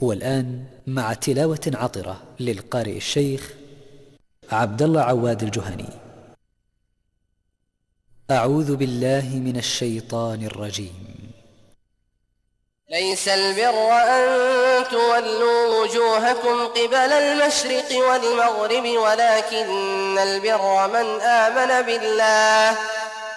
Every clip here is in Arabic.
والآن مع تلاوة عطرة للقارئ الشيخ عبد الله عواد الجهني. أعوذ بالله من الشيطان الرجيم. ليس البر أن تولوا وجوهكم قبل المشرق والمغرب ولكن البر من آمن بالله.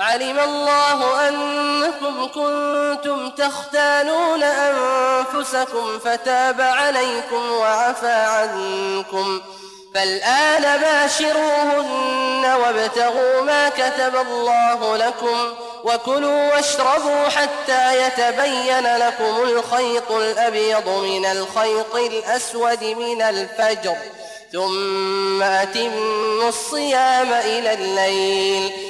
علم الله أنكم كنتم تختانون أنفسكم فتاب عليكم وعفى عنكم فالآن باشروهن وابتغوا ما كتب الله لكم وكلوا واشربوا حتى يتبين لكم الخيط الأبيض من الخيط الأسود من الفجر ثم أتموا الصيام إلى الليل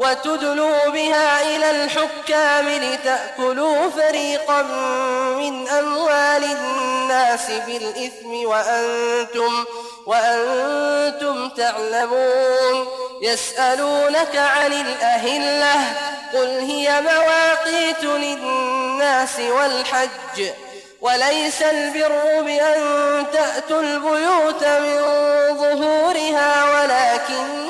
وتدلوا بها إلى الحكام لتأكلوا فريقا من أموال الناس بالإثم وأنتم, وأنتم تعلمون يسألونك عن الأهلة قل هي مواقيت للناس والحج وليس البر بأن تأتوا البيوت من ظهورها ولكن